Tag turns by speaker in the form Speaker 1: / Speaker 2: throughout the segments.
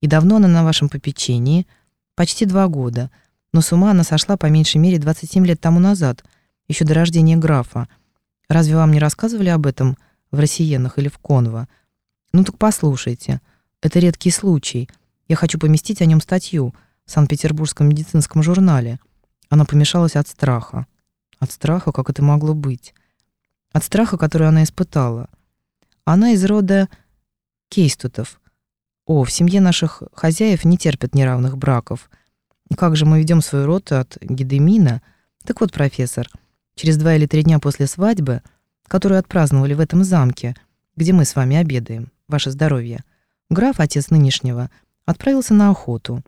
Speaker 1: И давно она на вашем попечении? Почти два года. Но с ума она сошла по меньшей мере 27 лет тому назад, еще до рождения графа. Разве вам не рассказывали об этом в «Россиенах» или в «Конво»? Ну так послушайте. Это редкий случай. Я хочу поместить о нем статью в Санкт-Петербургском медицинском журнале. Она помешалась от страха. От страха, как это могло быть? От страха, который она испытала. Она из рода Кейстутов. О, в семье наших хозяев не терпят неравных браков. Как же мы ведем свой род от Гедемина? Так вот, профессор, через два или три дня после свадьбы, которую отпраздновали в этом замке, где мы с вами обедаем, ваше здоровье, граф, отец нынешнего, отправился на охоту.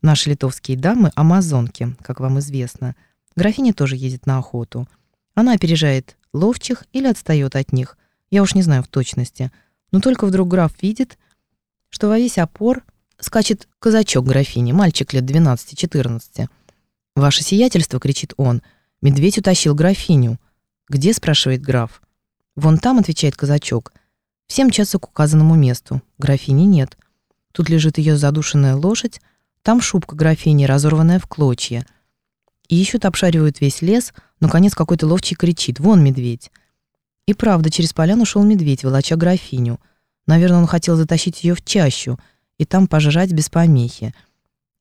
Speaker 1: Наши литовские дамы — амазонки, как вам известно. Графиня тоже едет на охоту. Она опережает ловчих или отстает от них. Я уж не знаю в точности. Но только вдруг граф видит, что во весь опор скачет казачок графини, мальчик лет 12-14. «Ваше сиятельство!» — кричит он. «Медведь утащил графиню». «Где?» — спрашивает граф. «Вон там», — отвечает казачок. «Всем часу к указанному месту. Графини нет. Тут лежит ее задушенная лошадь, там шубка графини, разорванная в клочья. И ищут, обшаривают весь лес, но конец какой-то ловчий кричит «Вон медведь!» И правда, через поляну шел медведь, волоча графиню. Наверное, он хотел затащить ее в чащу и там пожрать без помехи.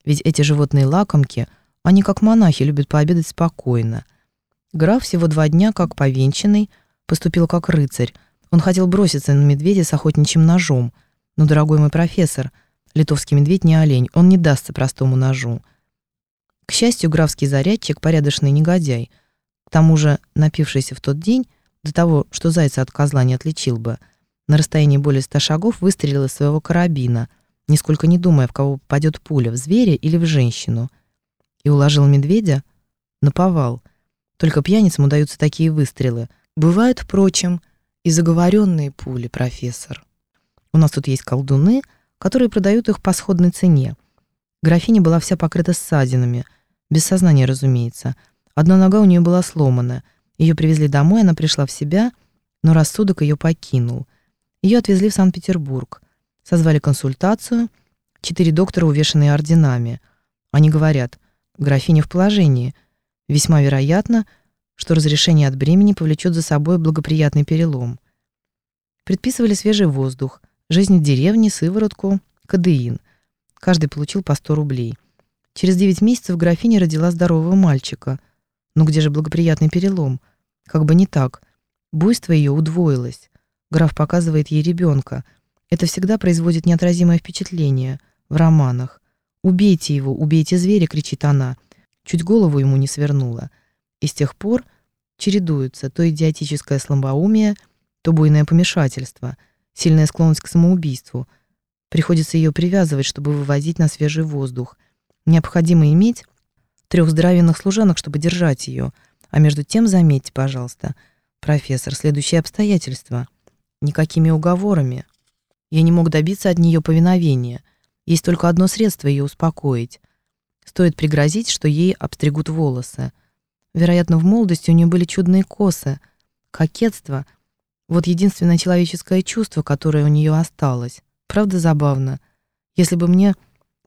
Speaker 1: Ведь эти животные лакомки, они как монахи любят пообедать спокойно. Граф всего два дня, как повенчанный, поступил как рыцарь. Он хотел броситься на медведя с охотничьим ножом. Но, дорогой мой профессор, литовский медведь не олень, он не дастся простому ножу. К счастью, графский зарядчик — порядочный негодяй. К тому же, напившийся в тот день, до того, что зайца от козла не отличил бы, на расстоянии более ста шагов выстрелил из своего карабина, нисколько не думая, в кого попадет пуля, в зверя или в женщину. И уложил медведя на повал. Только пьяницам удаются такие выстрелы. Бывают, впрочем, и заговоренные пули, профессор. У нас тут есть колдуны, которые продают их по сходной цене. Графиня была вся покрыта ссадинами, без сознания, разумеется. Одна нога у нее была сломана — ее привезли домой, она пришла в себя, но рассудок ее покинул. Ее отвезли в Санкт-Петербург. Созвали консультацию. Четыре доктора, увешанные орденами. Они говорят, графиня в положении. Весьма вероятно, что разрешение от бремени повлечет за собой благоприятный перелом. Предписывали свежий воздух, жизнь в деревне, сыворотку, кадеин. Каждый получил по 100 рублей. Через 9 месяцев графиня родила здорового мальчика. Но где же благоприятный перелом? Как бы не так. Буйство ее удвоилось. Граф показывает ей ребенка. Это всегда производит неотразимое впечатление. В романах. «Убейте его, убейте зверя!» — кричит она. Чуть голову ему не свернула. И с тех пор чередуются то идиотическое слабоумие, то буйное помешательство, сильная склонность к самоубийству. Приходится ее привязывать, чтобы вывозить на свежий воздух. Необходимо иметь трех здоровенных служанок, чтобы держать ее — а между тем, заметьте, пожалуйста, профессор, следующие обстоятельства. Никакими уговорами. Я не мог добиться от нее повиновения. Есть только одно средство ее успокоить. Стоит пригрозить, что ей обстригут волосы. Вероятно, в молодости у нее были чудные косы. Кокетство — вот единственное человеческое чувство, которое у нее осталось. Правда забавно? Если бы мне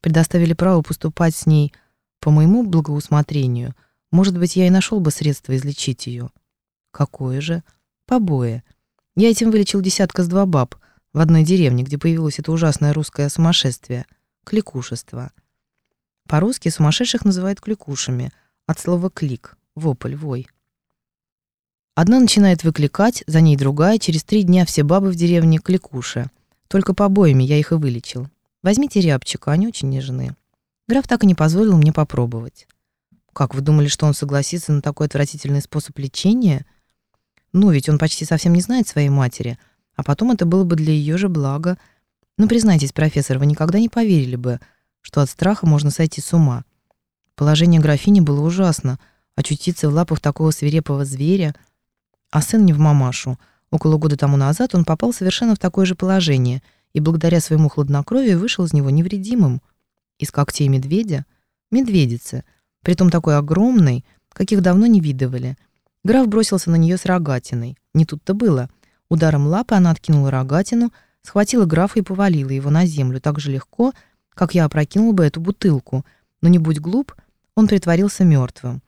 Speaker 1: предоставили право поступать с ней по моему благоусмотрению — может быть, я и нашел бы средство излечить ее. Какое же? Побои. Я этим вылечил десятка с два баб в одной деревне, где появилось это ужасное русское сумасшествие — кликушество. По-русски сумасшедших называют кликушами, от слова «клик» — вопль, вой. Одна начинает выкликать, за ней другая, через три дня все бабы в деревне кликуши. Только побоями я их и вылечил. Возьмите рябчика, они очень нежные. Граф так и не позволил мне попробовать. Как, вы думали, что он согласится на такой отвратительный способ лечения? Ну, ведь он почти совсем не знает своей матери, а потом это было бы для ее же блага. Ну, признайтесь, профессор, вы никогда не поверили бы, что от страха можно сойти с ума. Положение графини было ужасно. Очутиться в лапах такого свирепого зверя. А сын не в мамашу. Около года тому назад он попал совершенно в такое же положение и благодаря своему хладнокровию вышел из него невредимым. Из когтей медведя — медведицы — притом такой огромной, каких давно не видывали. Граф бросился на нее с рогатиной. Не тут-то было. Ударом лапы она откинула рогатину, схватила графа и повалила его на землю так же легко, как я опрокинул бы эту бутылку, но не будь глуп, он притворился мертвым.